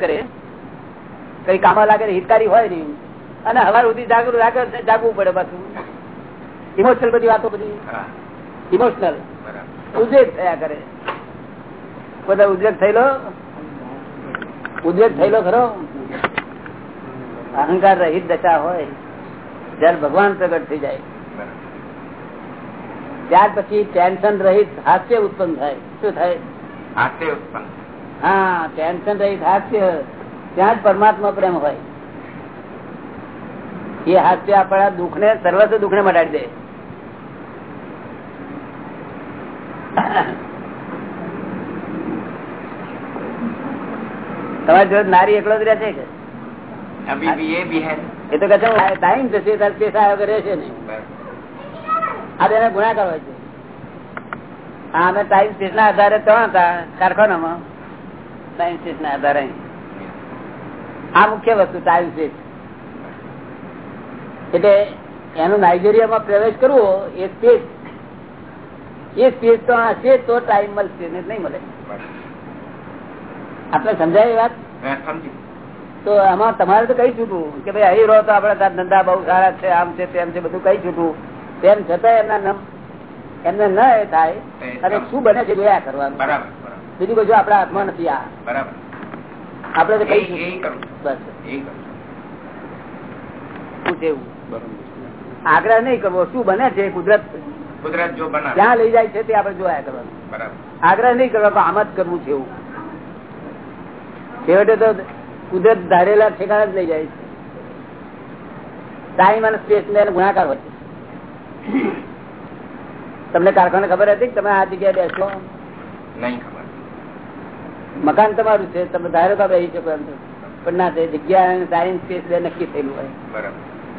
કરે કઈ કામ લાગે હિતકારી હોય નહીં. અને હવાર સુધી જાગૃત જાગવું પડે પાછું. ઇમોશનલ બધી વાતો બધી. ઇમોશનલ ઉદ્વેગ થયા કરે. બધા ઉદ્વેગ થયેલો? ઉદ્વેગ થયેલો ખરો? અહંકાર રહિત દશા હોય જયારે ભગવાન પ્રગટ થઈ જાય. ત્યાર પછી ટેન્શન રહિત હાસ્ય ઉત્પન્ન થાય. શું થાય? હાસ્ય ઉત્પન્ન. હા ટેન્શન રહી હાસ્ય. ત્યાં જ પરમાત્મા પ્રેમ હોય. એ હાસ્ય આપણા દુઃખ ને સર્વસ્વ દુઃખ ને મટાડી દે. તમારી જો નારી એકલો જ રહે છે કે એ તો કહે ટાઈમ જશે ત્યારે પેસા રહેશે નહીં. આ બેને ગુણાકાર હોય છે. હા અમે ટાઈમ સ્પેસ આધારે ત્રણ હતા કારખાનામાં. ટાઈમ ના આધારે આ મુખ્ય વસ્તુ ટાઈમ એટલે એનું નાઇજેરિયામાં પ્રવેશ કરવો એ સ્પેસ. એ સ્પેસ તો હશે તો ટાઈમ મળશે નહીં મળે. આપણે સમજાય વાત? તો આમાં તમારે તો કઈ છૂટવું કે ભાઈ અહીં રહો તો આપડા ધંધા બહુ સારા છે આમ છે તેમ છે બધું કઈ છૂટવું તેમ છતાં એમના એમને ન થાય. અને શું બને છે જોયા કરવાનું. બરાબર. બીજું બધું આપડા હાથમાં નથી આ. બરાબર. આપડે કઈ બસ. આગ્રહ નહીં કરવો. શું બને છે કુદરત? કુદરત જો બને જ્યાં લઈ જાય છે તે આપડે જોયા કરવાનું. આગ્રહ નહીં કરવા આમ જ કરવું છે એવું. છેવટે તો કુદરત ધારેલા ઠેકાણા જ લઈ જાય છે. ટાઈમ અને સ્પેસ ને ગુણાકાર હોય તમને કારખાને ખબર હતી કે તમે આ જગ્યાએ બેસો? નહીં ખબર. મકાન તમારું છે તમે ધારો તો રહી શકો એમ પણ ના તે જગ્યા ટાઈમ સ્પેસ બે નક્કી થયેલું હોય.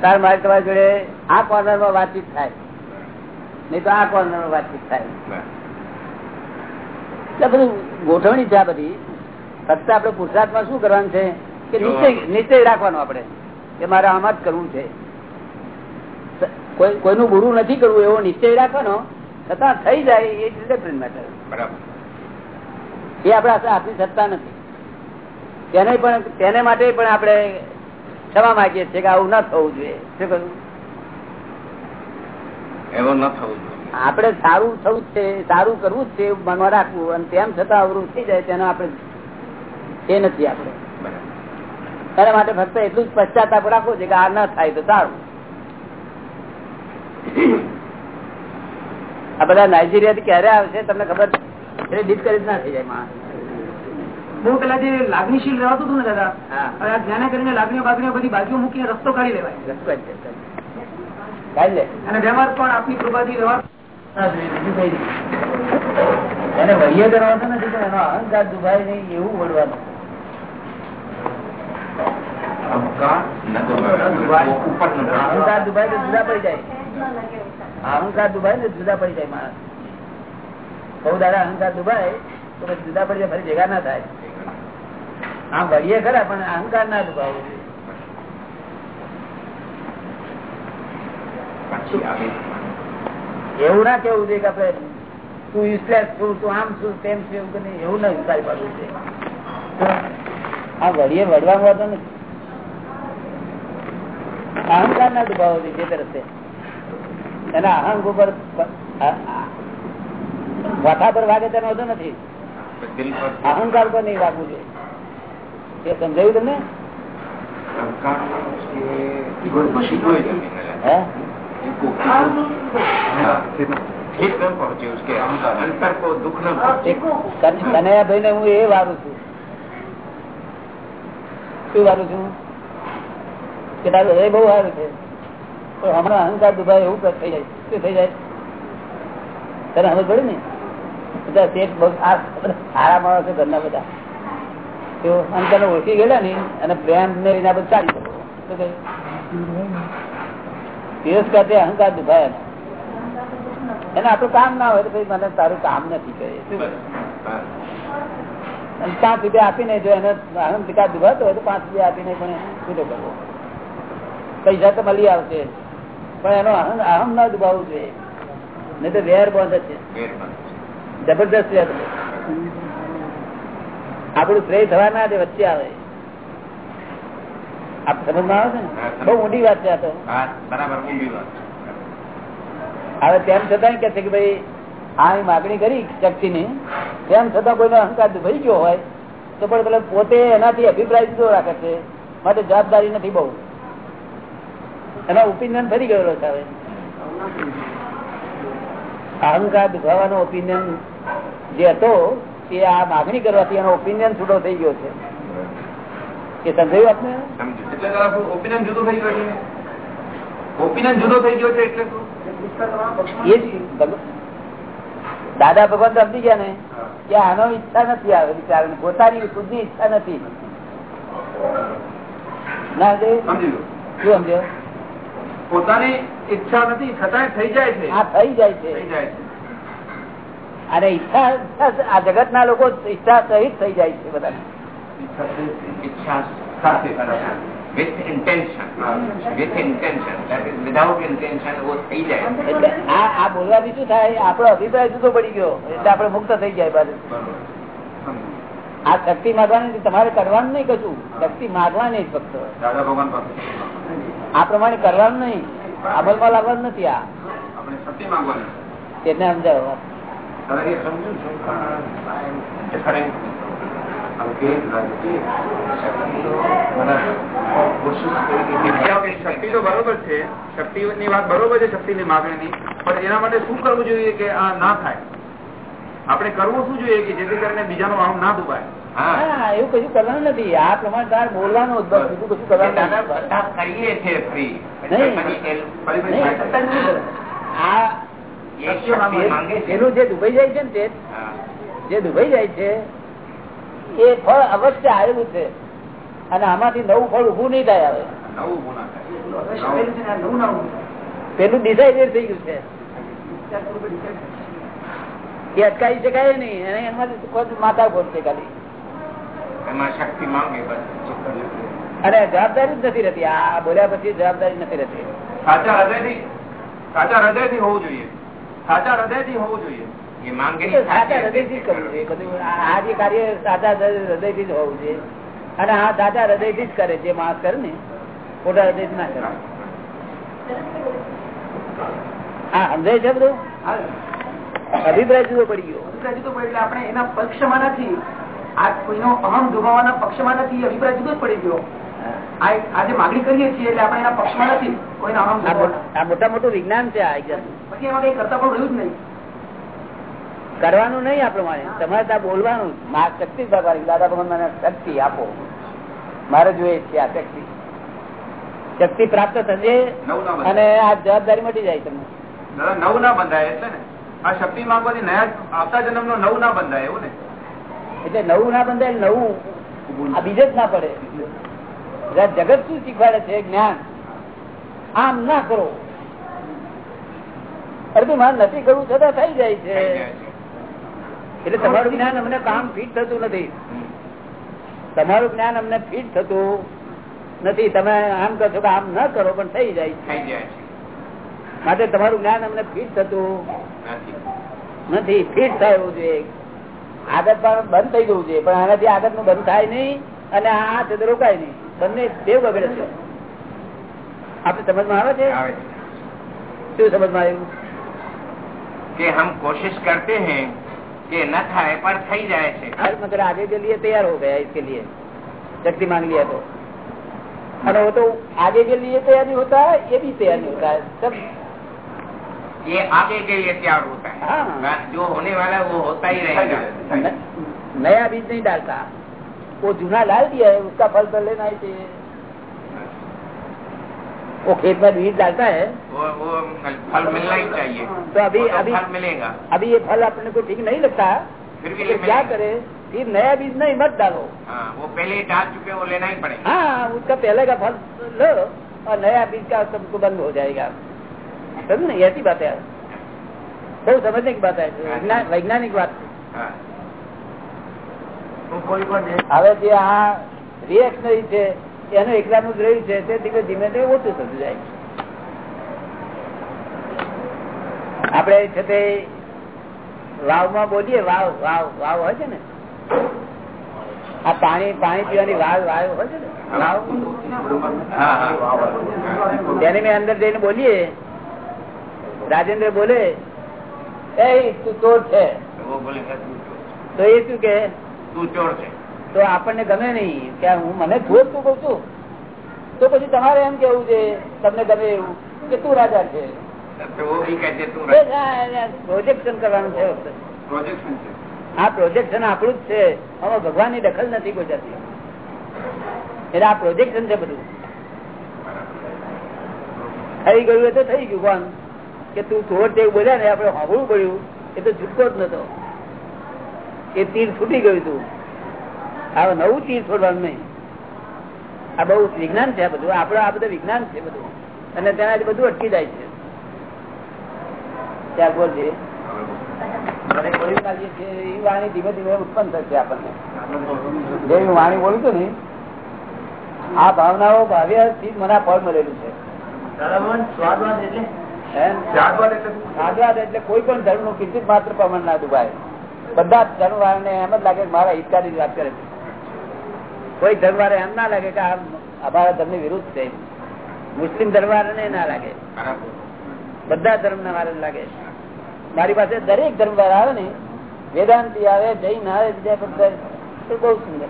તાર મારે તમારી જોડે આ કોર્નરમાં વાતચીત થાય. નહીં તો આ કોર્નરમાં વાતચીત થાય. બધું ગોઠવણી છે આ બધી. ફક્ત આપણે માં શું કરવાનું છે કે નીચે નિશ્ચય રાખવાનો આપણે કે મારે આમાં જ કરવું છે. કોઈ કોઈનું ગુરુ નથી કરવું એવો નીચે રાખવાનો. છતાં થઈ જાય એ રીતે ડિસિપ્લિન મેટર. બરાબર. એ આપણે આપી શકતા નથી. તેને પણ તેને માટે પણ આપણે ક્ષમા માંગીએ છીએ કે આવું ન થવું જોઈએ. શું કહ્યું? એવું ન થવું જોઈએ. આપણે સારું થવું છે સારું કરવું જ છે એવું મનમાં રાખવું. અને તેમ છતાં અવરું થઈ જાય તેનો આપણે એ નથી આપણે. એના માટે ફક્ત એટલું જ પશ્ચાતાપ રાખવો છે કે આ ન થાય તો સારું. આ બધા નાઇજીરિયા થી ક્યારે આવશે તમને ખબર એટલે ડિસ્કરેજ ના થઈ જાય બહુ પેલા જે લાગણીશીલ રહેવાતું હતું ને દાદા હવે આ જ્ઞાને કરીને લાગણીઓ બાગણીઓ બધી બાજુ મૂકીને રસ્તો કાઢી લેવાય. કાઢી લે. અને વ્યવહાર પણ આપની કૃપાથી વ્યવહાર. એને વહીએ કરવાનો નથી પણ એનો અહંકાર દુભાય નહીં એવું વળવાનું. અહંકાર દુભાઈ. ન જુદા પડી જાય. અહંકાર દુભાય ને જુદા પડી જાય માણસ. બહુ દાદા અહંકાર દુભાય તો પછી જુદા પડી જાય ફરી ભેગા ના થાય. આમ વળીએ ખરા પણ અહંકાર ના દુભાવો. એવું ના કેવું છે કે આપડે તું યુઝલેસ છું તું આમ છું તેમ છું એવું કઈ એવું ના વિચારી પાડવું છે. આ વળીએ વળવા વાતો નથી. અહંકાર ના દુભાવો છે જે તરફ એના અહંગ ઉપર વાથા પર વાગે તેનો વધુ નથી. અહંકાર પર નહીં વાગવું જોઈએ. એ સમજાયું તમને? હું? એ વારું છું. શું વારું છું? કે તારું એ બહુ સારું છે. પણ હમણાં અહંકાર દુભાઈ એવું થઈ જાય. શું થઈ જાય? તને સમજ પડે ને? બધા શેઠ સારા માણસો ઘરના બધા. તો ઓળખી ગયેલા ને અને પ્રેમ ને એના બધું ચાલી તિરસ્કાર તે અહંકાર દુભાય એને આપણું કામ ના હોય તો ભાઈ મને તારું કામ નથી કહે. પાંચ રૂપિયા આપીને જો એને અહંકાર દુભાતો હોય તો પાંચ રૂપિયા આપીને પણ છૂટો કરવો. પૈસા તો મળી આવશે. પણ એનો અહમ અહમ ના દુભાવવું જોઈએ. નહીં તો વેર બંધ છે. જબરદસ્ત આપણું શ્રેય થવા ના દે વચ્ચે આવે. આપ સમજમાં આવે છે ને? બહુ ઊંડી વાત છે આ તો. હવે તેમ છતાં કે છે કે ભાઈ આ માગણી કરી શક્તિ ની તેમ છતાં કોઈનો અહંકાર દુભાઈ ગયો હોય તો પણ પેલા પોતે એનાથી અભિપ્રાય જો રાખે છે. માટે જવાબદારી નથી બહુ. એનો ઓપિનિયન ફરી ગયેલો છે અહંકાર દુભાવાનો ઓપિનિયન જે હતો એ આ માગણી કરવાથી એનો ઓપિનિયન છૂટો થઈ ગયો છે. એ સમજાયું આપને? સમજુ ઓપિનિયન જુદો થઈ ગયો છે. ઓપિનિયન જુદો થઈ ગયો છે એટલે એ દાદા ભગવાન સમજી ગયા ને કે આનો ઈચ્છા નથી આવે વિચાર પોતાની ખુદની ઈચ્છા નથી. ના શું સમજ્યો? પોતાની ઈચ્છા નથી છતાંય થઈ જાય છે. આ થઈ જાય છે. થઈ જાય છે. અને ઈચ્છા આ જગત ના લોકો ઈચ્છા સહિત થઈ જાય છે બધા ઈચ્છા સાથે with intention with intention that is without intention વો થઈ જાય. એટલે આ આ બોલવાથી શું થાય? આપણો અભિપ્રાય જુદો પડી ગયો. એટલે આપણે મુક્ત થઈ જાય બાજુ આ શક્તિ માગવાની તમારે કરવાનું નહીં કશું. શક્તિ માગવાની જ ફક્ત. દાદા ભગવાન આ પ્રમાણે કરવાનું નહીં. અમલમાં લાવવાનું નથી આ. આપણે શક્તિ માગવાની. તેને સમજાવો સમજુ છું શક્તિ તો બરોબર છે. શક્તિ ની વાત બરોબર છે શક્તિ ની પણ એના માટે શું કરવું જોઈએ કે આ ના થાય? આપણે કરવું શું જોઈએ કે જેથી કરીને બીજાનો આમ ના દુભાય? હા. એવું કશું કરવાનું નથી. આ પ્રમાણે તારે બોલવાનું બીજું કશું કરવાનું બધા કરીએ છે ફ્રી. આ પેલું જે દુભાઈ જાય છે ને તે જે દુભાઈ જાય છે એ ફળ અવશ્ય આવેલું છે. અને આમાંથી નવું ફળ ઉભું નહીં થાય થાય. પેલું ડિસાઇડેડ થઈ ગયું છે. એ અટકાવી શકાય નહીં. અને એમાંથી માતા માથા ખોટ છે ખાલી. એમાં શક્તિ માંગે બસ. અને જવાબદારી જ નથી રહેતી. આ બોલ્યા પછી જવાબદારી નથી રહેતી. સાચા હૃદયથી સાચા હૃદયથી હોવું જોઈએ. સાચા હૃદયથી હોવું જોઈએ. એ માંગે એ સાચા હૃદયથી જ કરવું જોઈએ. બધું આ જે કાર્ય સાચા હૃદયથી જ હોવું જોઈએ. અને આ સાચા હૃદયથી જ કરે જે માણસ કરે ને. ખોટા હૃદયથી ના કરે. હા સમજાય છે બધું? અભિપ્રાય જુદો પડી ગયો. અભિપ્રાય જુદો પડે એટલે આપણે એના પક્ષમાં નથી. આ કોઈનો અહમ દુભાવવાના પક્ષમાં નથી. અભિપ્રાય જુદો જ પડી ગયો. આજે માગણી કરીએ છીએ એટલે આપણે એના પક્ષમાં નથી. કોઈના આ મો- દુભાવવાના આ મોટા મોટું વિજ્ઞાન છે આ પછી એમાં કઈ કરતા પણ રહ્યું જ નહીં. કરવાનું નહીં આ પ્રમાણે તમારે ત્યાં બોલવાનું મા શક્તિ ભગવાન દાદા ભગવાન મને શક્તિ આપો. મારે જોઈએ છે આ શક્તિ. શક્તિ પ્રાપ્ત થશે અને આ જવાબદારી મટી જાય તમને. નવ ના બંધાય એટલે ને. આ શક્તિ માંગવાથી નયા આવતા જન્મ નો નવું ના બંધાય એવું ને. એટલે નવું ના બંધાય નવું. આ બીજે જ ના પડે. જગત શું શીખવાડે છે? જ્ઞાન. આમ ના કરો. અરે મારે નથી કરવું છતાં થઈ જાય છે. છે. એટલે તમારું જ્ઞાન અમને કામ ફિટ થતું નથી. તમારું જ્ઞાન અમને ફિટ થતું નથી. તમે આમ કહો છો કે આમ ન કરો પણ થઈ જાય માટે તમારું જ્ઞાન અમને ફિટ થતું નથી. ફીટ ફિટ થયું જોઈએ. આદત પણ બંધ થઈ જવું જોઈએ. પણ આનાથી આદતનું બંધ થાય નહીં અને આ હાથ રોકાય નહીં. બંને દેવ બગડે છે આપણે સમજમાં આવે છે આવે છે શું સમજમાં આવ્યું कि हम कोशिश करते हैं कि न થાય પણ થઈ જાય છે हर मगर आगे के लिए तैयार हो गया इसके लिए शक्ति मांग लिया तो अरे वो तो आगे के लिए तैयार नहीं होता है ये भी तैयार नहीं होता है सब ये आगे के लिए तैयार होता है हाँ। जो होने वाला है वो होता ही रहेगा न- नया बीज नहीं डालता वो जूना डाल दिया है उसका फल तो लेना ही चाहिए वो खेत में बीज डालता है वो वो फल मिलना ही चाहिए तो अभी वो तो अभी फल मिलेगा अभी ये फल अपने को ठीक नहीं लगता फिर भी तो ये क्या मिलेगा। करे फिर नया बीज नहीं मत डालो हाँ वो पहले ही डाल चुके वो लेना ही पड़ेगा हाँ उसका पहले का फल लो और नया बीज का सबको बंद हो जाएगा समझ नहीं ऐसी बात है बहुत समझने की बात है वैज्ञान- वैज्ञानिक बात हाँ હવે જે આ રિએક્શનરી છે, એનું એકલાનું જ છે તે ધીમે ધીમે તે ઓછું થતું જાય આપણે છે તે વાવમાં બોલીએ, વાવ વાવ વાવ હોય છે ને? આ પાણી પાણી પીવાની વાવ વાવ હોય છે ને? વાવ. તેને મેં અંદર જઈને બોલીએ. રાજેન્દ્ર બોલે, એ તું છે. તો ચોર. તો એ શું કે? તું તો આપણને ગમે નહીં કે હું મને ચોર તું કઉ છું. તો પછી તમારે એમ કેવું છે? તમને ગમે એવું કે તું રાજા છે? આ પ્રોજેક્શન આપણું જ છે. આમાં ભગવાનની દખલ નથી કોઈ જતી એટલે આ પ્રોજેક્શન છે બધું. થઈ ગયું એ તો થઈ ગયું કે તું ચોર તેવું બોલ્યા ને આપડે હોવું પડ્યું. એ તો ઝૂટકો જ નતો. એ તીર છૂટી ગયું તું હવે નવું તીર છોડવાનું નહીં. આ બહુ વિજ્ઞાન છે બધું. આપડે આ બધું વિજ્ઞાન છે બધું. અને તેનાથી બધું અટકી જાય છે. ત્યાં લાગીએ છે એ વાણી ધીમે ધીમે ઉત્પન્ન થશે આપણને. જે વાણી બોલું છું ને આ ભાવનાઓ ભાવ્યથી મને ફળ મળેલું છે. એટલે? કોઈ પણ ધર્મનું કિંચિત માત્ર પ્રમાણ ના દુભાય. બધા જ ને એમ જ લાગે મારા હિતકારી વાત કરે છે. કોઈ ધર્મ એમ ના લાગે કે અમારા ધર્મ વિરુદ્ધ છે. મુસ્લિમ ધર્મ વાળાને ના લાગે. બધા ધર્મ ના વાળા લાગે. મારી પાસે દરેક ધર્મ વાળા આવે ને વેદાંતિ આવે જૈન આવે બીજા બહુ સુંદર.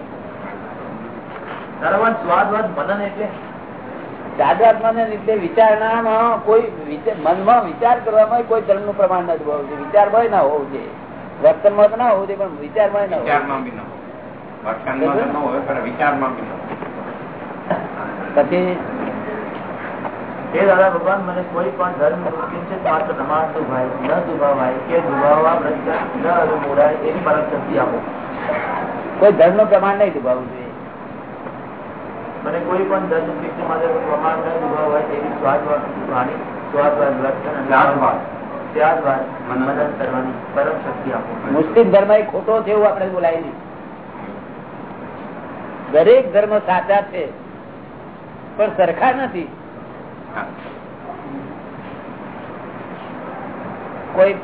વિચારણામાં કોઈ વિચાર- મનમાં વિચાર કરવામાં કોઈ ધર્મનું પ્રમાણ નથી હોવું જોઈએ. વિચારમાં ના હોવું જોઈએ. વર્તનમાં તો ના હોવું જોઈએ પણ વિચારમાં ના વિચારમાં બી ન. પછી? એ દાદા ભગવાન મને કોઈ પણ ધર્મ માત્ર દુભાય ન દુભાવાય કે દુભાવવા પ્રત્યક્ષ ન અનુમોડાય એની પરમ શક્તિ આપો. કોઈ ધર્મનું પ્રમાણ નહીં દુભાવવું જોઈએ. મને કોઈ પણ ધર્મ કિંચિત માત્ર પ્રમાણ ન દુભાવાય એવી સ્વાદવાદ વાણી સ્વાદ લક્ષણ અને મુસ્લિમ ધર્મ એ ખોટો છે એવું આપણે બોલાય નહીં. દરેક ધર્મ સાચા છે પણ સરખા નથી. કોઈ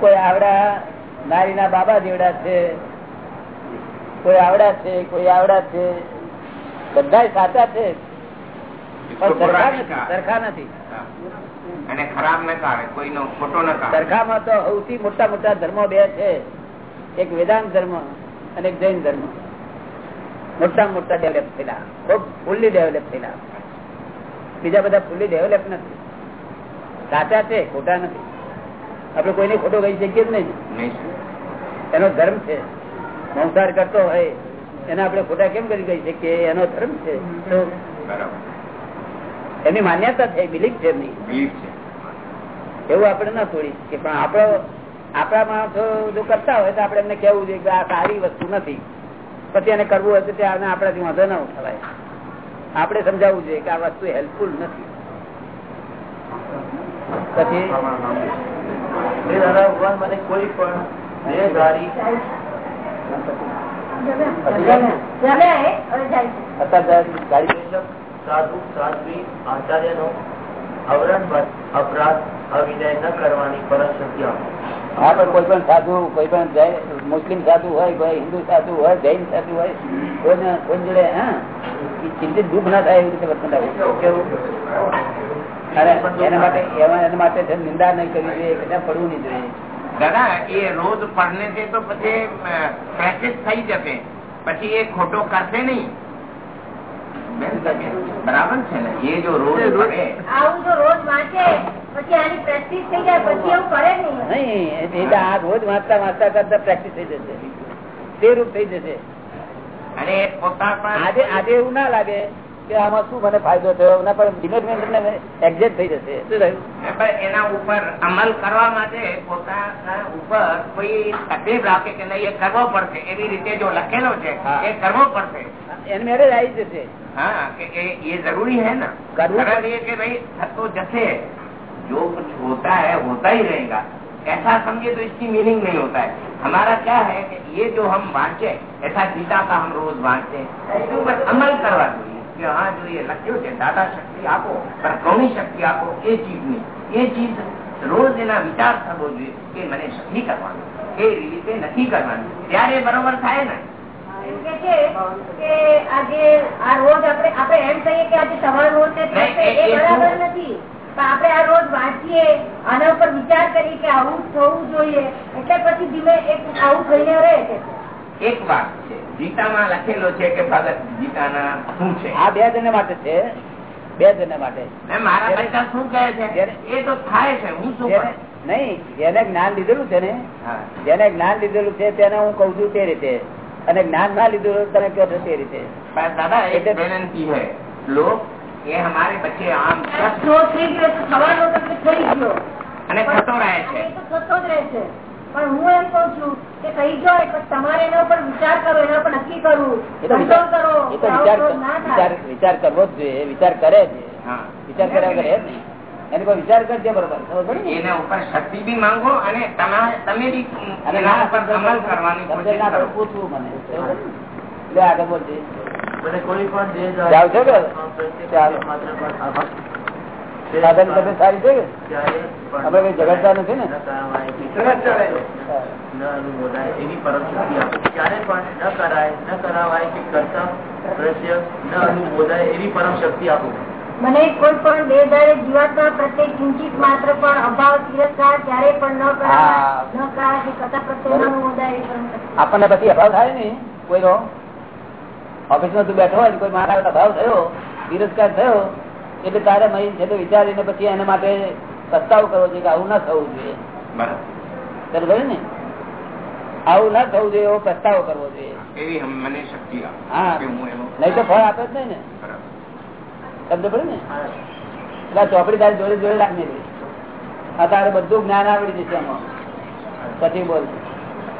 કોઈ આવડા નારીના બાબા જેવડા છે કોઈ આવડા છે કોઈ આવડા છે. બધા સાચા છે સરખા નથી સરખા નથી. અને ખરાબ ન કાઢે કોઈનો ખોટો ન કાઢે. સરખામાં તો સૌથી મોટા મોટા ધર્મો બે છે. એક વેદાંત ધર્મ અને એક જૈન ધર્મ. મોટા મોટા ડેવલપ થયેલા. ખૂબ ફૂલ્લી ડેવલપ થયેલા. બીજા બધા ફૂલ્લી ડેવલપ નથી. સાચા છે ખોટા નથી. આપણે કોઈને ખોટો કહી શકીએ જ નહીં. એનો ધર્મ છે. સંસાર કરતો હોય એને આપડે ખોટા કેમ કરી કહી શકીએ? એનો ધર્મ છે. એની માન્યતા છે બિલીફ છે એમની. બિલીફ છે. એવું આપણે ના છોડી કે પણ આપણો આપણા માણસો જો કરતા હોય તો આપણે એમને કેવું જોઈએ કે આ સારી વસ્તુ નથી. પછી એને કરવું હોય તો ત્યાં આપણાથી વાંધો ના ઉઠાવાય. આપણે સમજાવવું જોઈએ કે આ વસ્તુ હેલ્પફુલ નથી. પછી? ભગવાન મને કોઈ પણ દેહધારી સાધુ સાધ્વી આચાર્યનો અવરણ અપરાધ અવિનય ન કરવાની પરમ હા પણ કોઈ પણ સાધુ કોઈ પણ મુસ્લિમ સાધુ હોય કોઈ હિન્દુ સાધુ હોય જૈન સાધુ હોય કોઈને કોઈ જોડે હા ચિંતિત દુઃખ ના થાય એવી રીતે વર્તન અને એના માટે એના માટે છે નિંદા નહીં કરવી જોઈએ કે ત્યાં પડવું નહીં જોઈએ. દાદા એ રોજ પડને છે તો પછી પ્રેક્ટિસ થઈ જશે. પછી એ ખોટો કરશે નહીં. બરાબર છે ને? એ જો રોજ આવું જો રોજ વાંચે. અમલ કરવા માટે પોતાના ઉપર કોઈ તકલીફ રાખે કે નહીં એ કરવો પડશે. એવી રીતે જો લખેલો છે એ કરવો પડશે. એને મેરેજ આવી જશે. હા કે એ જરૂરી હે કે ભાઈ થતો જશે. जो कुछ होता है होता ही रहेगा ऐसा समझे तो इसकी मीनिंग नहीं होता है हमारा क्या है कि ये जो हम वांचे ऐसा गीता का हम रोज वांचते इसके ऊपर अमल करवा જોઈએ કે હા જો એ લખ્યું છે દાદા શક્તિ આપો પણ કોની શક્તિ આપો એ ચીજની એ ચીજ રોજ એના વિચાર થવો જોઈએ કે મને નથી કરવાનું એ રીતે નથી કરવાનું ત્યારે બરોબર થાય ને એમ કે છે કે આજે આ રોજ આપણે આપણે એમ કહીએ કે આજે સવાર રોજ છે નહીં, થશે, એ- એ એ બરાબર શું? નથી પણ આપણે આ રોજ વાંચીએ આના ઉપર વિચાર કરીએ કે આવું થવું જોઈએ. એટલે પછી ધીમે એક આવું થઈને રહે છે. એક વાત છે. ગીતામાં લખેલો છે કે ભગત ગીતાના શું છે? આ બે જણ માટે છે. બે જણ માટે. મારા પૈસા શું કહે છે? એ તો થાય છે. હું શું નહીં જેને જ્ઞાન લીધેલું છે ને જેને જ્ઞાન લીધેલું છે તેને હું કઉ છું તે રીતે. અને જ્ઞાન ના લીધેલું તમે કહો તે રીતે. દાદા એટલે એ અમારે પછી આમ પ્રશ્નો થઈ ગયો થવાનો તો થઈ ગયો. અને થતો રહે છે. થતો જ રહે છે. પણ હું એમ કઉ છું કે થઈ જાય તમારે એના પર વિચાર કરો એના પર નક્કી કરવું કંટ્રોલ કરો વિચાર કરવો જ જોઈએ વિચાર કરે છે વિચાર કર્યા વગર એને કોઈ વિચાર કરજે બરોબર એના ઉપર શક્તિ બી માંગો અને તમે બી એના પર અમલ કરવાની પૂછવું મને એટલે આગળ બોલજે. કોઈ છો કે? સાધન તબિયત સારી છે કે અમે કઈ ઝઘડતા નથી ને ન કરાવાય કે સરસ ચાલે છે. હા. ન અનુમોદાય એવી પરમ શક્તિ આપો ક્યારે પણ ન કરાય ન કરાવાય કે કરતા દ્રશ્ય ન અનુમોદાય એવી પરમ શક્તિ આપો મને કોઈ પણ દેહધારી જીવાત્મા પ્રત્યે કિંચિત માત્ર પણ અભાવ તિરસ્કાર ક્યારે પણ ન કરાય. ન કરાય કે કથા પ્રત્યે ન. આપણને પછી અભાવ થાય ને કોઈનો ઓફિસમાં તું બેઠો હોય કોઈ મારા અભાવ થયો તિરસ્કાર થયો એટલે તારે મહી છે તો વિચારીને પછી એના માટે પસ્તાવ કરવો જોઈએ કે આવું ના થવું જોઈએ. બરાબર. ને? આવું ના થવું જોઈએ એવો પસ્તાવો કરવો જોઈએ. એવી મને શક્તિ હા. આપો કે હું એનો નહીં તો ફળ આપે જ નહીં ને. બરાબર. સમજ પડે ને? એટલે આ ચોપડી તારી જોડે જોડે રાખી દે આ તારે બધું જ્ઞાન આવડી જશે એમાં. પછી બોલ.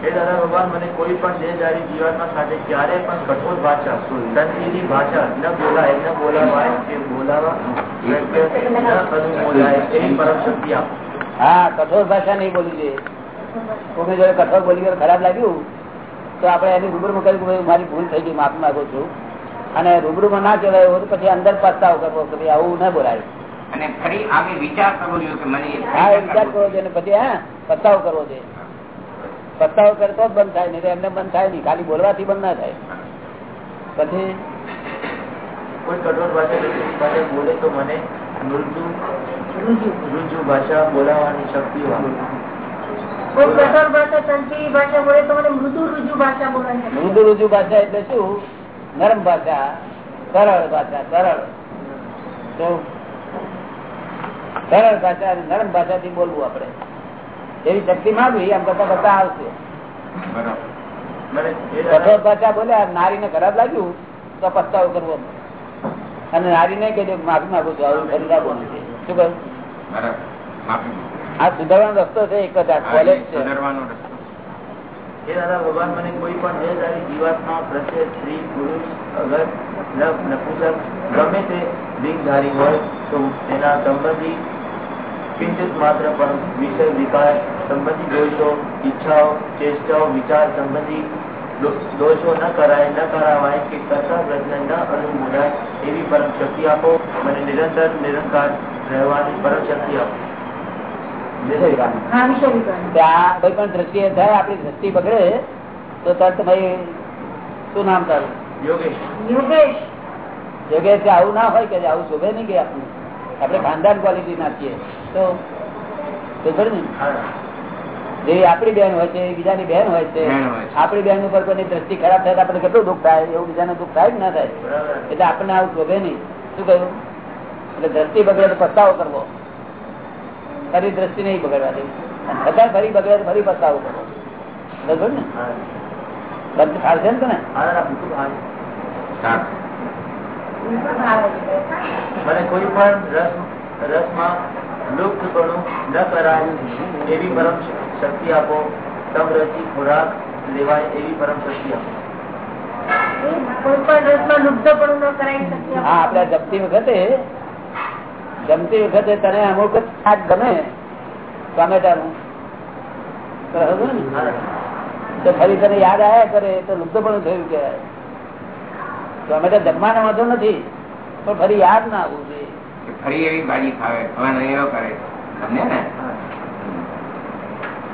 હે દાદા ભગવાન મને કોઈ પણ દેહધારી જીવાત્મા સાથે ક્યારે પણ કઠોર ભાષા તંત્રીની ભાષા ન બોલાય ન બોલાવાય કે બોલાવા બોલાય એવી પરમ શક્તિ આપો. હા કઠોર ભાષા નહીં બોલવી જોઈએ. કોઈને જોડે કઠોર બોલી ગયો ખરાબ લાગ્યું તો આપણે એની રૂબરૂ કર્યું કે મારી ભૂલ થઈ ગઈ માફી માંગુ છું. અને રૂબરૂમાં ના કહેવાય એવું પછી અંદર પસ્તાવ કરવો કે આવું ના બોલાય. અને ફરી આવી વિચાર કરવો જોઈએ કે મને હા વિચાર કરવો જોઈએ અને પછી હા પસ્તાવ કરવો જોઈએ. પસ્તાવ કરે તો જ બંધ થાય નહીં એમને બંધ થાય નહીં. ખાલી બોલવાથી બંધ ના થાય. પછી? કોઈ કઠોર ભાષા બોલે તો મને મૃદુ રુજુ ભાષા બોલાવવાની શક્તિ આપો કોઈ કઠોર ભાષા તંત્રી ભાષા બોલે તો મને મૃદુ રુજુ ભાષા બોલાય મૃદુ રુજુ ભાષા એટલે શું? નરમ ભાષા સરળ ભાષા સરળ. તો સરળ ભાષા નરમ નરમ ભાષાથી બોલવું આપણે. એવી શક્તિ માંગવી એમ કરતા કરતા આવશે. બરાબર મને એ કઠોર ભાષા બોલ્યા નારીને ખરાબ લાગ્યું? તો પસ્તાવો કરવો. અને નારીને કહી દે માફી માંગુ છું આવું ફરી રાખવાનું છે. શું કહ્યું. આ સુધારવાનો રસ્તો છે એક જ આ કોલેજ છે. દાદા ભગવાન મને કોઈ પણ દેહધારી જીવાત્મા પ્રત્યે સ્ત્રી પુરુષ અગર નપ નપુસક ગમે તે ધારી હોય તો તેના સંબંધી કિંચિત માત્ર પણ વિષય વિકાર સંબંધી દોષો ઈચ્છાઓ ચેષ્ટાઓ વિચાર સંબંધી દો- દોષો ન કરાય ન કરાવાય કે કરતા પ્રશ્ન ન અનુમોદાય એવી પરમ શક્તિ આપો મને નિરંતર નિરંકાર રહેવાની પરમ શક્તિ આપો જય શ્રી રામ હા વિષય વિકાર કે આ કોઈ પણ દ્રષ્ટિએ થાય આપણી દ્રષ્ટિ બગડે તો તરત ભાઈ શું નામ તારું યોગેશ યોગેશ યોગેશ કે આવું ના હોય કે આવું શોભે નહીં કે આપણું આપણે ખાનદાન ક્વોલિટી નાખીએ તો જેવી આપણી બેન હોય છે બીજાની બેન હોય છે બહેન હોય છે. આપણી બેન ઉપર કોઈની દ્રષ્ટિ ખરાબ થાય તો આપણે કેટલું દુઃખ થાય? એવું બીજાને દુઃખ થાય ના થાય. એટલે આપણને આવું શોભે નહીં. શું કહ્યું? એટલે દ્રષ્ટિ બગડે તો પસ્તાવો કરવો. ફરી દ્રષ્ટિ નહીં બગડવા દેવી બધા ફરી બગડે તો ફરી પસ્તાવો કરવો. બરોબર ને? બધું થાશે ને તને હા દાદા બિલકુલ હા સારું. મને કોઈ પણ રસ રસમાં લુપ્તપણું ન કરાય એવી પરમ શક્તિ આપો. સમરસી ખોરાક લેવાય એવી પરમ શક્તિ આપો. કોઈ પણ રસમાં લુપ્ત પણ ન કરાવી શકીએ હા આપડે જમતી વખતે જમતી વખતે તને અમુક શાક ગમે ટમેટાનું? તો ફરી તને યાદ આવ્યા કરે તો લુપ્ત પણ થયું કહેવાય. ટમેટા જમવાનો વાંધો નથી પણ ફરી યાદ ના આવવું જોઈએ. ફરી એવી ભાજી ખાવે હવે એવો કરે. ને?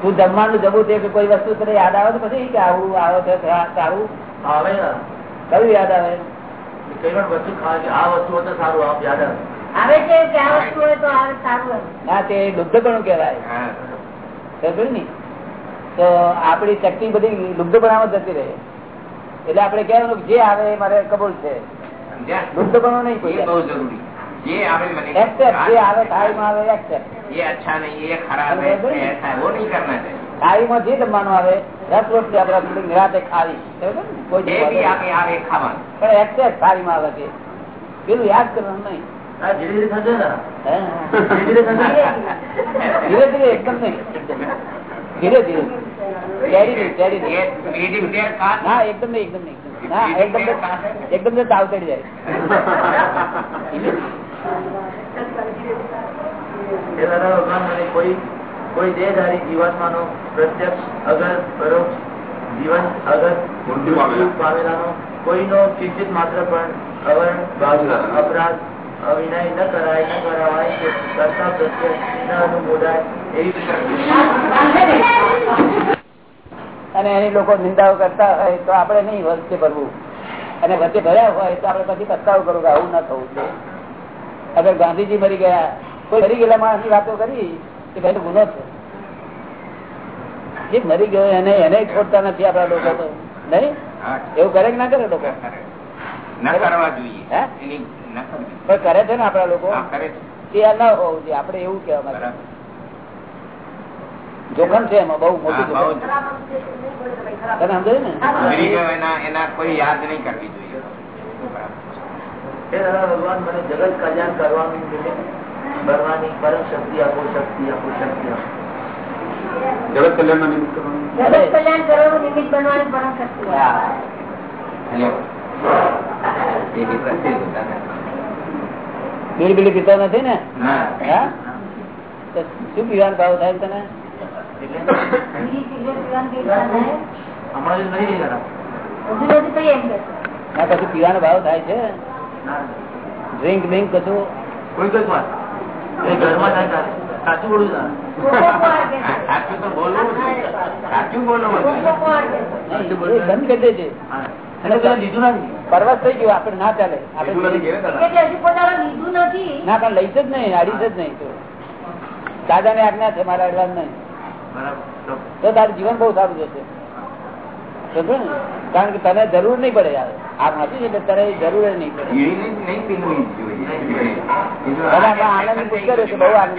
તું જમવાનું જવું તે કે કોઈ વસ્તુ તને યાદ આવે તો પછી કે આવું આવે તો સારું. આવે કયું યાદ આવે? કઈ પણ વસ્તુ ખાવે કે આ વસ્તુ હોય તો સારું આપ યાદ આવે. આવે છે કે આ વસ્તુ હોય તો આવે સારું ના તે લુબ્ધપણું કહેવાય. સમજ ને? તો આપણી શક્તિ બધી લુબ્ધપણામાં જતી રહે. એટલે આપડે કેવાનું જે આવે એ મારે કબૂલ છે વૃદ્ધ જમવાનું આવે રસ રોટલી આપણે થોડી ખાવી આવે પણ એક્સેપ્ટ થાળી માં આવે છે પેલું યાદ કરવાનું નહીં ધીરે ધીરે થશે ને ધીરે ધીરે એકદમ નહીં ધીરે ધીરે. ના એકદમ નહીં એકદમ નહીં. ના એકદમ એકદમ તાવ ચડી જાય. કોઈ કોઈ દેહધારી જીવાત્મા નો પ્રત્યક્ષ અગર પરોક્ષ જીવન અગર મૃત્યુ પામેલાનો કોઈનો ચિંતિત માત્ર પણ અવર અપરાધ અવિનય ન કરાય ન કરાવાય કે કરતા પ્રત્યે ન અનુમોદાય એવી અને એની લોકો નિંદાઓ કરતા હોય તો આપણે નહીં વચ્ચે ભરવું અને વચ્ચે ભર્યા હોય તો આપણે પછી પસ્તાવો કરવું કે આવું ના થવું છે અગર ગાંધીજી મરી ગયા. કોઈ મરી ગયેલા માણસની વાતો કરી કે ભાઈ ગુનો છે. જે મરી ગયો એને એને છોડતા નથી આપણા લોકો તો. નહીં? એવું કરે કે ના કરે લોકો? ન કરવા જોઈએ. હે? એની ન કરવી પણ કરે છે ને આપડા લોકો? તે ના હોવું જોઈએ આપડે એવું કેવા માંગે જોખમ છે એમાં બહુ મોટું હા, બહુ જોખમ. જ. તને ને? એના એના કોઈ યાદ નહીં કરવી જોઈએ. ભગવાન મને જગત કલ્યાણ કરવાનું નિમિત્ત બનવાની પરમ શક્તિ આપો શક્તિ આપો શક્તિ આપો. જગત કલ્યાણ નિમિત્ત કરવાનું? જગત કલ્યાણ કરવાનું નિમિત્ત બનવાની પરમ શક્તિ આપો. હા. હેલો. એ બી પ્રસિદ્ધ હતા ને. બીડી બીડી પીતો નથી ને શું પીવાનો ભાવ થાય તને સિગરેટ પીવાની છે. ભાવ થાય છે ડ્રિંક બિંક કશું કોઈ કોઈ ઘરમાં થાય સાચું બોલું છે? સાચું તો બોલવું સાચું બોલવું છે? બંધ કરી દેજે હા. પરવાસ થઈ ગયો આપડે ના ચાલે. ના પણ લઈશ જ નહીં અડીશ જ નહીં દાદા ને આજ્ઞા છે મારા એડવાન્સ નહીં. તો? તો તારું જીવન બહુ સારું જશે. કારણ કે તને જરૂર નહીં પડે યાર. આ વાંચ્યું છે એટલે તને જરૂર નહીં પડે. આનંદ કર્યો છે, બહુ આનંદ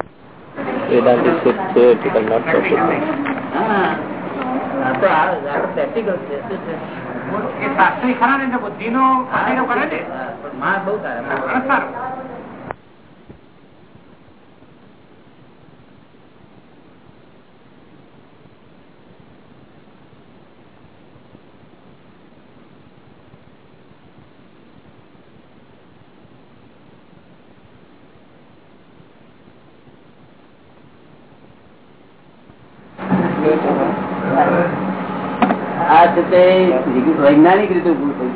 આ તો આ આ તો practical છે. શું છે? શાસ્ત્રી ખરા ને બુદ્ધિ નો કરે ને? પણ માં બહુ સારા ઘણો સારો આ છે તે વૈજ્ઞાનિક રીતે ઉભું થયું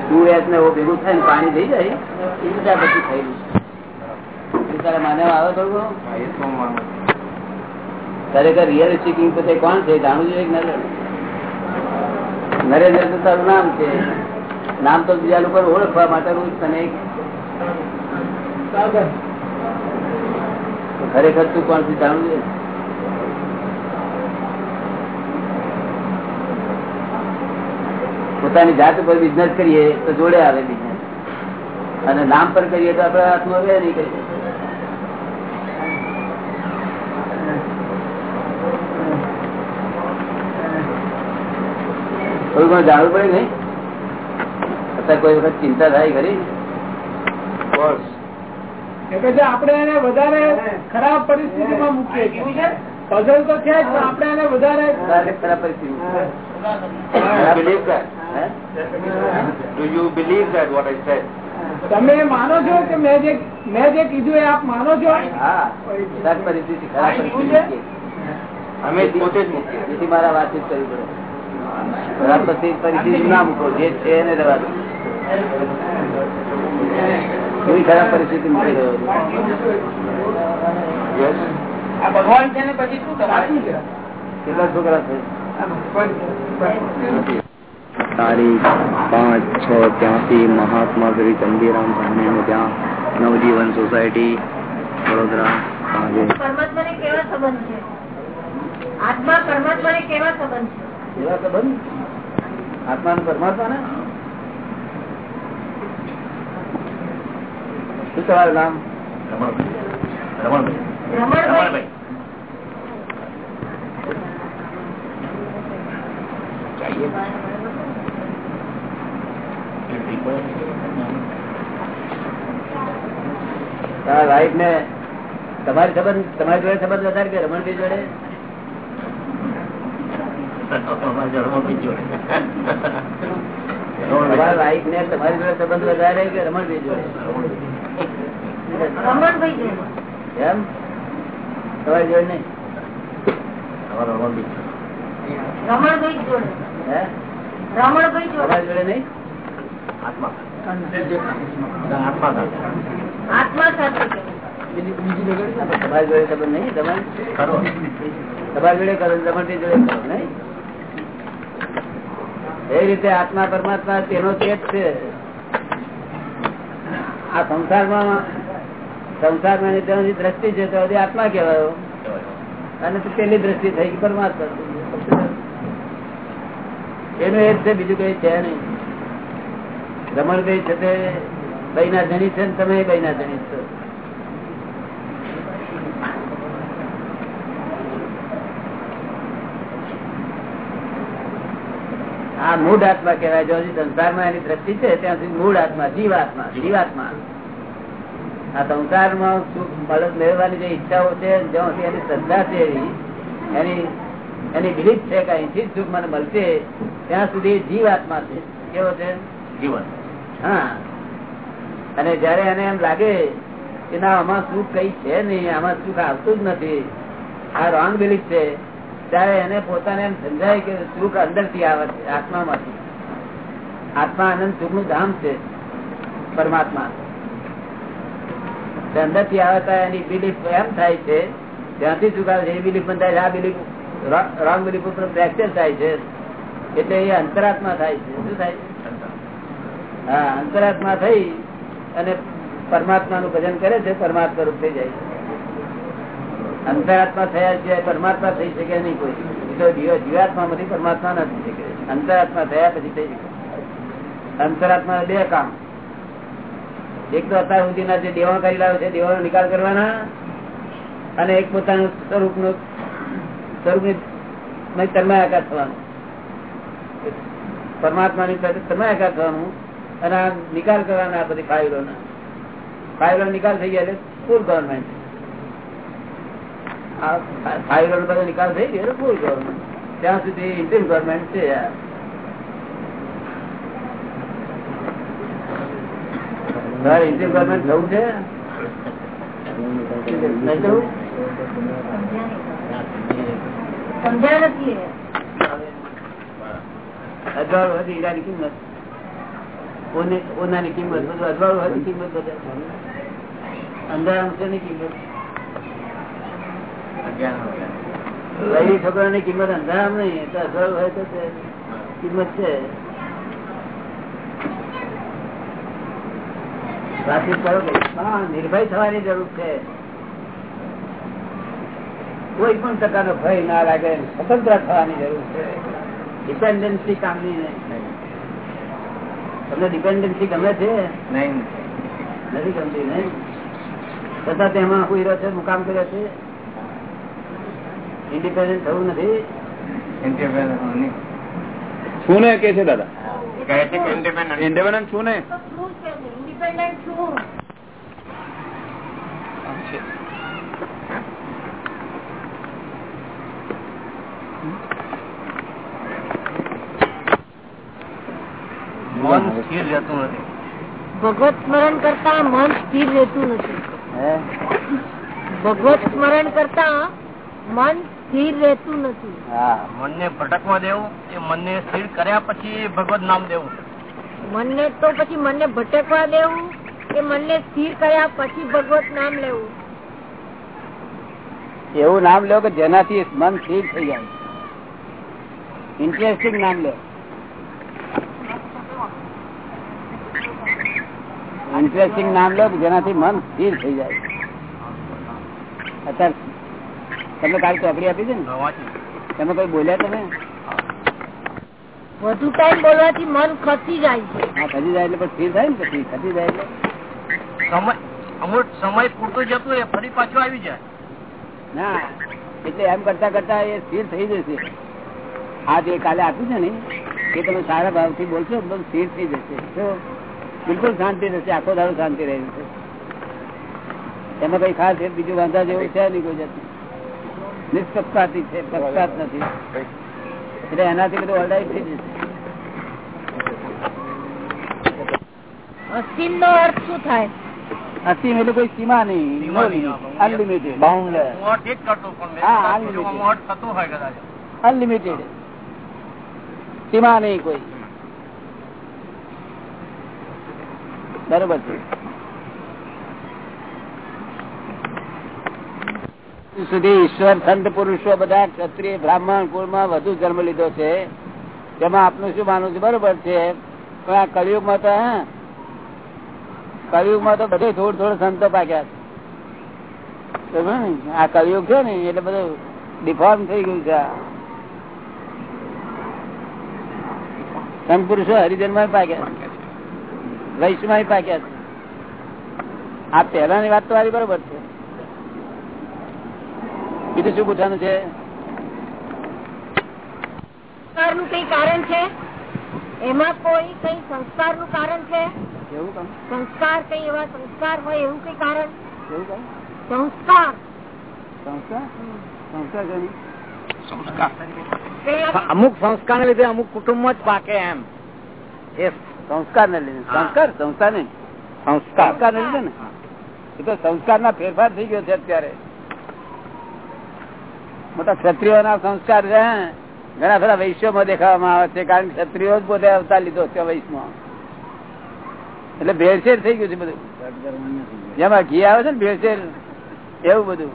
ટુ એચ ને ભેગું થાય પાણી થઈ જાય એ બધા પછી થયેલું છે. માનવ આવે થોડું ખરેખર રિયલ સ્પીકિંગ પોતે કોણ છે જાણવું જોઈએ કે ના જાણવું? નરેન્દ્ર તો તારું નામ છે. નામ તો બીજા લોકો ઓળખવા માટેનું જ તને ખરેખર તું કોણ છે જાણવું જોઈએ? પોતાની જાત ઉપર બિઝનેસ કરીએ તો જોડે આવે બિઝનેસ અને નામ પર કરીએ તો આપડે હાથમાં બે નહીં કરીએ થોડું ઘણું જાણવું પડે નહીં? અત્યારે કોઈ વખત ચિંતા થાય ખરી? આપણે એને વધારે ખરાબ પરિસ્થિતિમાં મૂકીએ છીએ. પઝલ તો છે જ આપણે એને વધારે said? તમે માનો છો કે મેં જે મેં જે કીધું એ આપ માનો છો? હા. ખરાબ પરિસ્થિતિ ખરાબ પરિસ્થિતિ અમે પોતે જ મૂકીએ. જેથી મારા વાતચીત કરવી પડે. ખરાબ પરિસ્થિતિ ના મૂકો. જે છે એને રહેવા દો. કેવી ખરાબ પરિસ્થિતિ મૂકી રહ્યો ભગવાન છે ને પછી શું તમારું? છે કેટલા છોકરા છે? તારીખ પાંચ છ ત્યાંથી મહાત્મા શ્રી ચંદીરામ સામે ત્યાં નવજીવન સોસાયટી વડોદરા પરમાત્મા ને કેવા સંબંધ છે? આત્મા પરમાત્મા ને કેવા સંબંધ છે? એવા સંબંધ? આત્મા ને પરમાત્મા ને? શું તમારું નામ? રમણભાઈ. તારા વાઈફ ને તમારી સંબંધ તમારી જોડે સંબંધ વધારે કે રમણભાઈ જોડે? તમારા વાઈફ ને તમારી જોડે સંબંધ વધારે કે રમણભાઈ જોડે? રમણભાઈ જોડે. એમ? તમારી જોડે નહીં? રમણભાઈ જોડે. એ રીતે આત્મા પરમાત્મા તેનો ચેત છે. આ સંસારમાં સંસારમાં તેની દ્રષ્ટિ છે તો આત્મા કહેવાયો. અને તો પેલી દ્રષ્ટિ થઈ ગઈ પરમાત્મા. એનું એ છે, બીજું કઈ છે નહીં. રમણભાઈ છે તે બૈના ધણી છે ને તમે બૈના ધણી છો. આ મૂળ આત્મા કહેવાય. જો સંસારમાં એની દ્રષ્ટિ છે ત્યાં સુધી મૂળ આત્મા, જીવાત્મા જીવાત્મા. આ સંસારમાં સુખ, મળત જે ઈચ્છાઓ છે જ્યાં એની શ્રદ્ધા છે એની એની બિલીફ છે કે અહીંથી સુખ મને મળશે ત્યાં સુધી જીવાત્મા છે. કેવો છે? જીવન. હા. અને જયારે એને એમ લાગે કે ના આમાં સુખ કઈ છે નહીં આમાં સુખ આવતું જ નથી આ રોંગ બિલીફ છે ત્યારે એને પોતાને એમ સમજાય કે સુખ અંદરથી આવે છે આત્મામાંથી. આત્મા આનંદ સુખનું ધામ છે પરમાત્મા. અંદરથી આવે એની બિલીફ એમ થાય છે ત્યાંથી સુખ આવે છે એ બિલીફ બંધાય આ બિલીફ રોંગ પુત્ર ફ્રેક્ચર થાય છે. એટલે એ અંતરાત્મા થાય છે. શું થાય? છે હા, અંતરાત્મા થઈ અને પરમાત્મા નું ભજન કરે છે, પરમાત્મા રૂપ થઈ જાય અંતરાત્મા થયા છે પરમાત્મા થઈ શકે નહીં કોઈ. જીવાત્મા માંથી પરમાત્મા નથી શકે. અંતરાત્મા થયા પછી થઈ શકે. અંતરાત્મા બે કામ. એક તો અત્યાર સુધીના જે દેવા કરી લાવે છે, દેવાનો નિકાલ કરવાના અને એક પોતાનું સ્વરૂપનું સ્વરૂપની તન્માયાકાર થવાનું. પરમાત્મા ની તન્માયાકાર થવાનું અને આ નિકાલ કરવાના આ બધી ફાઇલો ના ફાઇલો નિકાલ થઈ ગયા એટલે ફૂલ ગવર્મેન્ટ ફાઇલો બધો નિકાલ થઈ ગયો ફૂલ ગવર્મેન્ટ ત્યાં સુધી ઇન્ડિયન ગવર્મેન્ટ છે યાર. ઇન્ડિયન ગવર્મેન્ટ જવું છે? નહીં થવું? સમજ્યા નથી. અજવાળું હતી હીરાની કિંમત. ઓનાની કિંમત બધું અજવાળું હતી કિંમત બધા અંધારાનું છે ની કિંમત લઈ છોકરાની કિંમત અંધારામ નહીં તો અજવાળું હોય તો કિંમત છે. નિર્ભય થવાની જરૂર છે. કોઈ પણ પ્રકારનો ભય ના લાગે સ્વતંત્ર થવાની જરૂર છે. ડિપેન્ડન્સી કામની નહીં. તમને ડિપેન્ડન્સી ગમે છે? નહીં. નથી ગમતી નહીં? છતાં તેમાં કોઈ રહ્યો છે મુકામ કર્યો છે? ઇન્ડિપેન્ડન્ટ થવું નથી? શું ને કે છે દાદા? છે. ઇન્ડિપેન્ડન્ટ શું ને? છે? ઇન્ડિપેન્ડન્ટ છું. મન સ્થિર રહેતું નથી. ભગવત સ્મરણ કરતા મન સ્થિર રહેતું નથી. ભગવત સ્મરણ કરતા મન સ્થિર રહેતું નથી. હા. મનને ભટકવા દેવું એ મનને સ્થિર કર્યા પછી ભગવત નામ દેવું. મનને તો પછી મનને ભટકવા દેવું કે મનને સ્થિર કર્યા પછી ભગવત નામ લેવું. એવું નામ લો કે જેનાથી મન સ્થિર થઈ જાય. ઇન્ટરેસ્ટિંગ નામ લો. ઇન્ટરેસ્ટિંગ નામ લો જેનાથી મન સ્થિર થઈ જાય. અત્યારે તમે કાલ ચોકડી આપી છે ને? તમે કોઈ બોલ્યા તમે? વધુ ટાઈમ બોલવાથી મન ખસી જાય છે. હા ખસી જાય એટલે સ્થિર થાય ને પછી ખસી જાય એટલે? સમય અમુક સમય પૂરતું જતું એ ફરી પાછો આવી જાય. ના એટલે એમ કરતા કરતા એ સ્થિર થઈ જશે. આ જે કાલે આપ્યું છે ને એ તમે સારા ભાવથી બોલશો એકદમ સ્થિર થઈ જશે. તો બિલકુલ શાંતિ રહેશે આખો દાડો શાંતિ રહે છે. એમાં કઈ ખાસ છે બીજું વાંધા જેવું છે નહીં કોઈ જાતનું? નિષ્પક્ષપાતી છે પક્ષપાત નથી. એટલે એનાથી બધું ઓલરાઈટ થઈ જશે. અસીમ નો અર્થ શું થાય? અસીમ એટલે કોઈ સીમા નહીં સીમા અનલિમિટેડ બાઉન્ડલેસ હું અર્થ એ જ કરતો પણ મેં હા, કીધું unlimited. આમાં અર્થ થતું હોય કદાચ અનલિમિટેડ સીમા નહીં કોઈ બરોબર છે. સુધી ઈશ્વર, સંત, પુરુષો બધા ક્ષત્રિય, બ્રાહ્મણ, કુળમાં વધુ જન્મ લીધો છે. તેમાં આપનું શું માનવું છે? બરોબર છે. પણ આ કળિયુગમાં તો કળિયુગમાં તો બધે થોડું થોડું સંતો પાક્યા આ કળિયુગ છે ને, એટલે બધું ડિફોર્મ થઈ ગયું છે. સંત પુરુષો હરિજનમાં પાક્યા વૈશ્વ પાક્યા છે. આ પહેલાની વાત તો મારી બરોબર છે. બીજું શું પૂછવાનું છે? સંસ્કાર કઈ કારણ છે? એમાં કોઈ કઈ સંસ્કારનું કારણ છે? એવું સંસ્કાર કઈ એવા સંસ્કાર હોય એવું કઈ કારણ? એવું સંસ્કાર. સંસ્કાર? અમુક સંસ્કાર લીધે અમુક કુટુંબ જ પાકે એમ. એ સંસ્કાર ને લીધે સંસ્કાર સંસ્થા ને સંસ્કાર. ને લીધે ને. એ તો સંસ્કાર ના ફેરફાર થઈ ગયો છે અત્યારે. મોટા ક્ષત્રિયો ના સંસ્કાર છે ઘણા બધા વૈશ્યોમાં દેખાવામાં આવે છે કારણ કે ક્ષત્રિયો જ પોતે અવતાર લીધો છે વૈશ્વમાં. એટલે ભેળસેળ થઈ ગયું છે બધું. જેમાં ઘી આવે છે ને ભેળસેળ એવું બધું.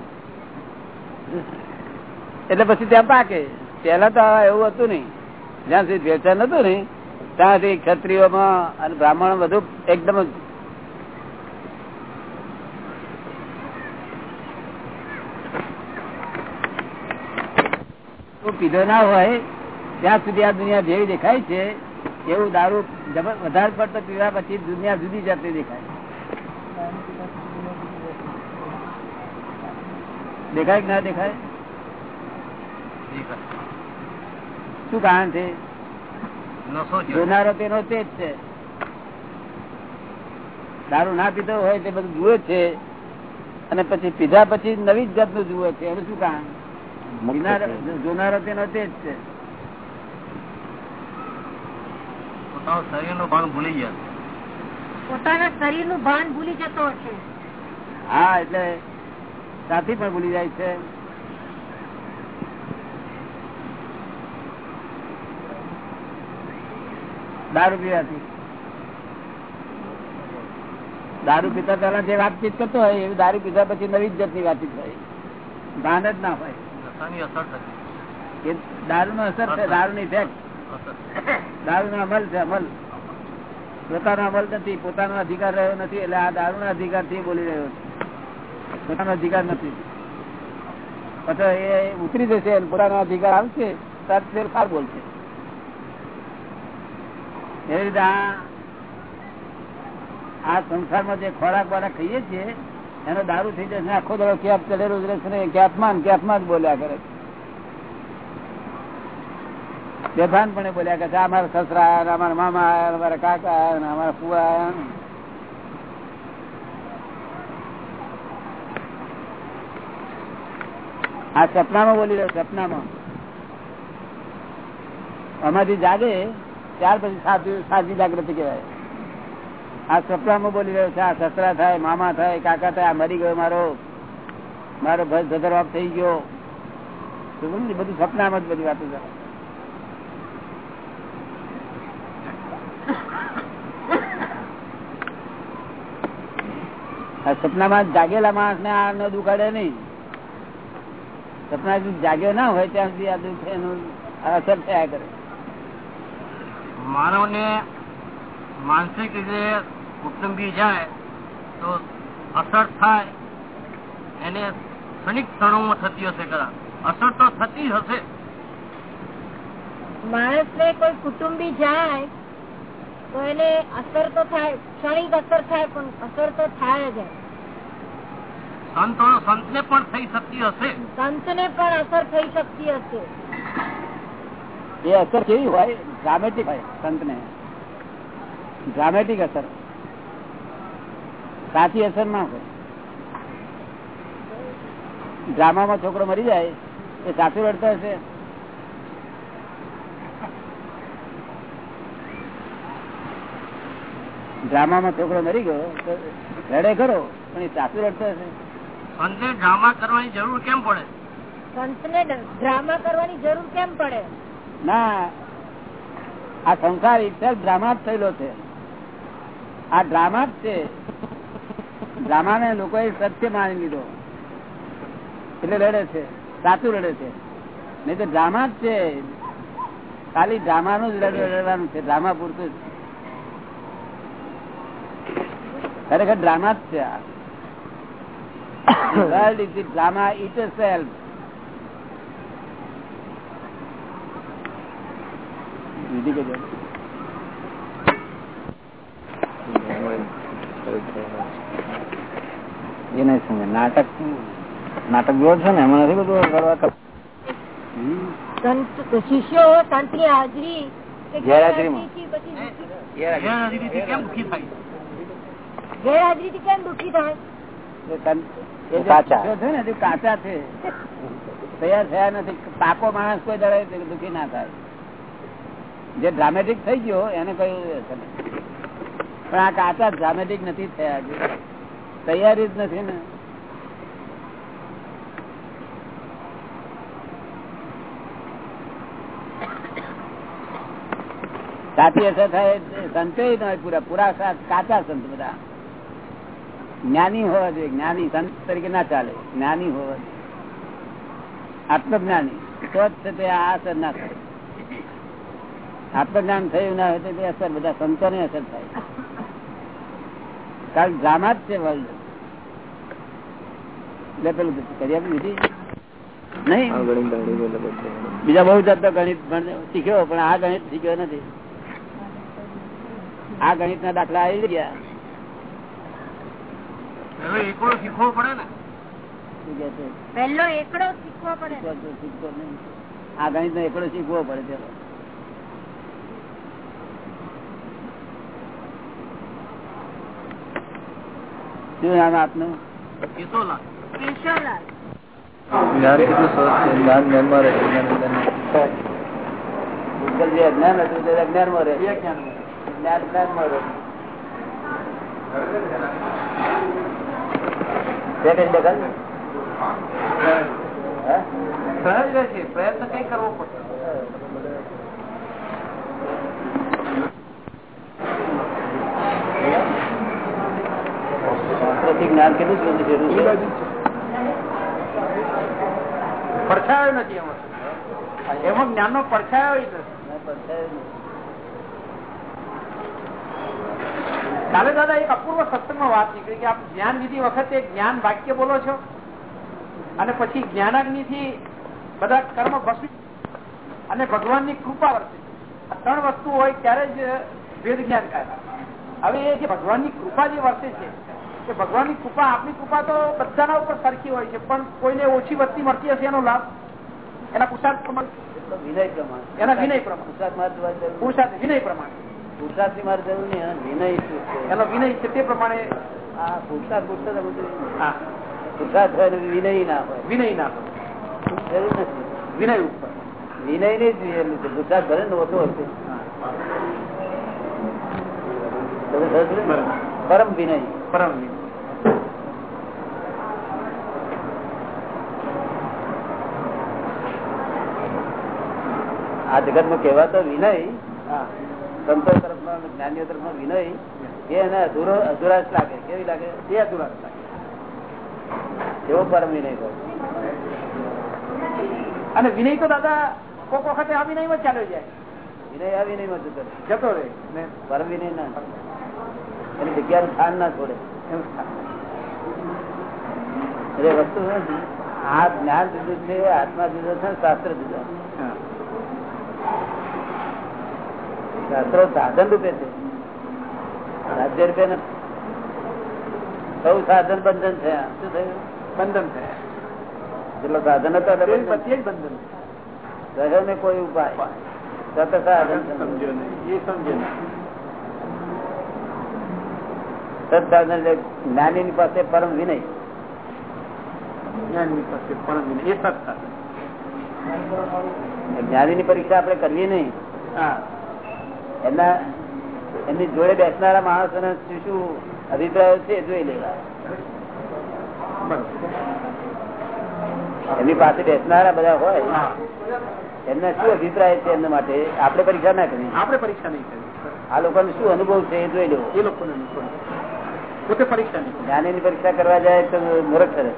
એટલે પછી ત્યાં પાકે. પેલા તો એવું હતું નહીં. જ્યાં સુધી ભેળસેળ નતું ને ત્યાં સુધી ક્ષત્રિયોમાં અને બ્રાહ્મણ બધું એકદમ પીધો ના હોય ત્યાં સુધી આ દુનિયા જેવી દેખાય છે, એવું દારૂ વધારે પડતો પીવા પછી દુનિયા જુદી જતી દેખાય. દેખાય કે ના દેખાય? શું કારણ છે? જોનારો તેનો તે જ છે. દારૂ ના પીતો હોય તે બધું જુએ છે. અને પછી પીધા પછી નવી જ જાતનું જુએ છે. એનું શું કારણ? જોનારો તેનો તે જ છે. પોતાનું શરીરનું ભાન ભૂલી ગયા. પોતાના શરીરનું ભાન ભૂલી જતો હશે. હા એટલે સાથી પણ ભૂલી જાય છે. દારૂ પીવાથી. દારૂ પીતા પેલા જે વાતચીત કરતો હોય એવી દારૂ પીધા પછી નવી જ જાતની વાતચીત હોય. ભાન જ ના હોય. દારૂ નો અસર છે દારૂ ની ફેક્ટ દારૂ નો અમલ છે અમલ. પોતાનો અમલ નથી પોતાનો અધિકાર રહ્યો નથી એટલે આ દારૂ ના અધિકારથી બોલી રહ્યો છે. પોતાનો અધિકાર નથી. પછી એ ઉતરી જશે પોતાનો અધિકાર આવશે તરત ફેરફાર બોલશે. એવી રીતે આ સંસારમાં જે ખોરાક વાળા ખાઈએ છીએ, એનો દારૂ થઈ જશે આખો દાડો ક્યાંક ચડેલો જ રહેશે ને ક્યાંકમાં ને ક્યાંકમાં જ બોલ્યા કરે છે. બેભાનપણે બોલ્યા કરે આ મારા સસરા અમારા મામા અમારા કાકા અમારા ફુવા. આ સપનામાં બોલી રહ્યો, સપનામાં. આમાંથી જાગે ત્યાર પછી સાચી જાગૃતિ કહેવાય. આ સપનામાં બોલી રહ્યો છે, આ સસરા થાય, મામા થાય, કાકા થાય મરી ગયો મારો. મારો ભય ધધરવાપ થઈ ગયો? બધું સપનામાં જ બધી વાતો છે. સપનામાં જાગેલા માણસ ને આ ન દુખાડે નહીં. સપના જાગ્યો ના હોય, ત્યાં સુધી આ દુઃખ એનું અસર થયા કરે. માનવ ને માનસિક રીતે કુટુંબી જાય તો અસર થાય. એને ક્ષણિક ક્ષણોમાં થતી હશે ખરા અસર તો થતી હશે. માણસ ને કોઈ કુટુંબી જાય તો એને અસર તો થાય ક્ષણિક અસર થાય પણ અસર તો થાય જ. સંતો સંત ને પણ થઈ શકતી હશે. સંત ને પણ અસર થઈ શકતી હશે. એ અસર કેવી હોય? ડ્રામેટિક હોય સંત ને ડ્રામેટિક અસર. સાચી અસર ના હોય. ડ્રામામાં છોકરો મરી જાય એ સાચું રડતો હશે? ડ્રામામાં છોકરો મરી ગયો તો રડે ખરો પણ એ સાચું રડતો હશે? સંતને ડ્રામા કરવાની જરૂર કેમ પડે? સંત ને ડ્રામા કરવાની જરૂર કેમ પડે? ના આ સંસાર ઇટસેલ્ફ ડ્રામા જ થયેલો છે. આ ડ્રામા જ છે. ડ્રામા ને લોકોએ સત્ય માની લીધો. એટલે લડે છે સાચું લડે છે. નહીં તો ડ્રામા જ છે. ખાલી ડ્રામાનું જ લડવાનું છે ડ્રામા પૂરતું જ. ખરેખર ડ્રામા જ છે આ. World is drama itself વિધિ કે એ નહીં સમજે. નાટક નાટક જોવો છો ને એમાં નથી બધું કરવા શિષ્યો સંતની હાજરી કેમ દુઃખી થાય? કેમ દુઃખી છે ને તે કાચા છે. તૈયાર થયા નથી. પાકો માણસ કોઈ દળે દુઃખી ના થાય. જે ડ્રામેટિક થઈ ગયો, એને કયું પણ આ કાચા ડ્રામેટિક નથી થયા. તૈયારી જ નથી ને. સાચી અસર થાય સંતો ન હોય પૂરા પૂરા કાચા સંત બધા. જ્ઞાની હોવા જોઈએ, જ્ઞાની સંત તરીકે ના ચાલે, જ્ઞાની હોવા જોઈએ. આત્મજ્ઞાની, તો જ તે આ અસર ના થાય. આત્મજ્ઞાન થયું ના હોય તો અસર બધા સંતોને અસર થાય. કારણ ડ્રામા જ છે વર્લ્ડ એટલે પેલું કરી આપી દીધી. નહીં? બીજા બહુ જાતનો ગણિત શીખ્યો પણ આ ગણિત શીખ્યો નથી. આ ગણિત ના દાખલા આવી ગયા. પેલો શીખવો પડે ને. છે? પહેલો એકડો શીખવો પડે. આ ગણિત નો એકડો શીખવો પડે ચલો શું નામ આપનું કેશોલા કેશવલાલ જ્ઞાન કેટલું સરસ છે જ્ઞાન જ્ઞાનમાં રહે જ્ઞાન જ્ઞાનમાં. ભૂતકાળ જે અજ્ઞાન હતું તે અજ્ઞાનમાં રહે જ્ઞાન જ્ઞાનમાં રહે તે કઈ દેખાય ને? હે? સહજ રહે આપનું પ્રયત્ન કઈ કરવો પડશે. શાસ્ત્રથી જ્ઞાન કેટલું જરૂર? છે. પડછાયો નથી એમાં. એમાં જ્ઞાન નો પડછાયો કાલે દાદા એક અપૂર્વ સત્સંગમાં વાત નીકળી કે આપ જ્ઞાન વિધિ વખતે જ્ઞાન વાક્ય બોલો છો અને પછી જ્ઞાનાગ્નિ થી બધા કર્મ ભસી અને ભગવાનની કૃપા વર્તે આ ત્રણ વસ્તુ હોય ત્યારે જ વેદ જ્ઞાન કહે હવે એ જે ભગવાનની કૃપા જે વર્તે છે કે ભગવાનની કૃપા આપની કૃપા તો બધાના ઉપર સરખી હોય છે પણ કોઈને ઓછી વધતી મળતી હશે એનો લાભ? એના પુરુષાર્થ પ્રમાણે? વિનય પ્રમાણે. એના વિનય પ્રમાણે. પુરુષાર્થ વિનય પ્રમાણે. પુરુષાર્થની મારે જરૂર નહીં વિનય છે? એનો વિનય છે તે પ્રમાણે આ પુરુષાર્થ પુરુષાર્થ હોય વિનય ના હોય. વિનય ના હોય. જરૂર નથી. વિનય ઉપર. વિનય ને જ જોઈએ પુરુષાર્થ ભલે ને ઓછો હશે. પરમ વિનય. પરમ આ જગતમાં કહેવાતો વિનય સંતો તરફ નો જ્ઞાનીઓ તરફનો વિનય એ એને અધૂરો અધુરાશ લાગે. કેવી લાગે? એ અધૂરા લાગે. એવો પરમ વિનય કહો અને વિનય તો દાદા કોક વખતે આ વિનયમાં ચાલ્યો જાય. વિનય આ વિનયમાં જતો રહે. જતો રહે. પરમ વિનય ના. એની જગ્યા સ્થાન ના છોડે. એટલે વસ્તુ આ જ્ઞાન જુદું છે આત્મા જુદો છે શાસ્ત્ર જુદો શાસ્ત્રો સાધન રૂપે છે. રાજ્ય રૂપે સૌ સાધન બંધન છે. શું થયું? બંધન થયા જેટલો સાધન હતો તે બંધન. બધી જ બંધન રહ્યો ને કોઈ ઉપાય? સત સાધન સમજ્યો નહીં. એ સમજે નહીં સત્સાધન એટલે જ્ઞાની પાસે પરમ વિનય. પાસે પરમ વિનય. જ્ઞાની ની પરીક્ષા આપણે કરવી નહીં. એમના એમની જોડે બેસનારા માણસોને શું શું અભિપ્રાયો છે જોઈ લેવા. એમની પાસે બેસનારા બધા હોય એમને શું અભિપ્રાય છે એમના માટે? આપણે પરીક્ષા ના કરી આપણે પરીક્ષા નહીં કરી આ લોકોને શું અનુભવ છે એ જોઈ લેવો. એ લોકોને કરી. પોતે પરીક્ષા નહીં કરી. જ્ઞાની ની પરીક્ષા કરવા જાય તો મૂર્ખ કરે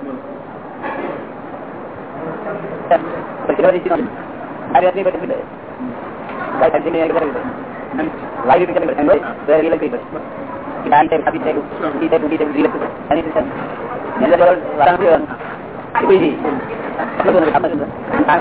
આ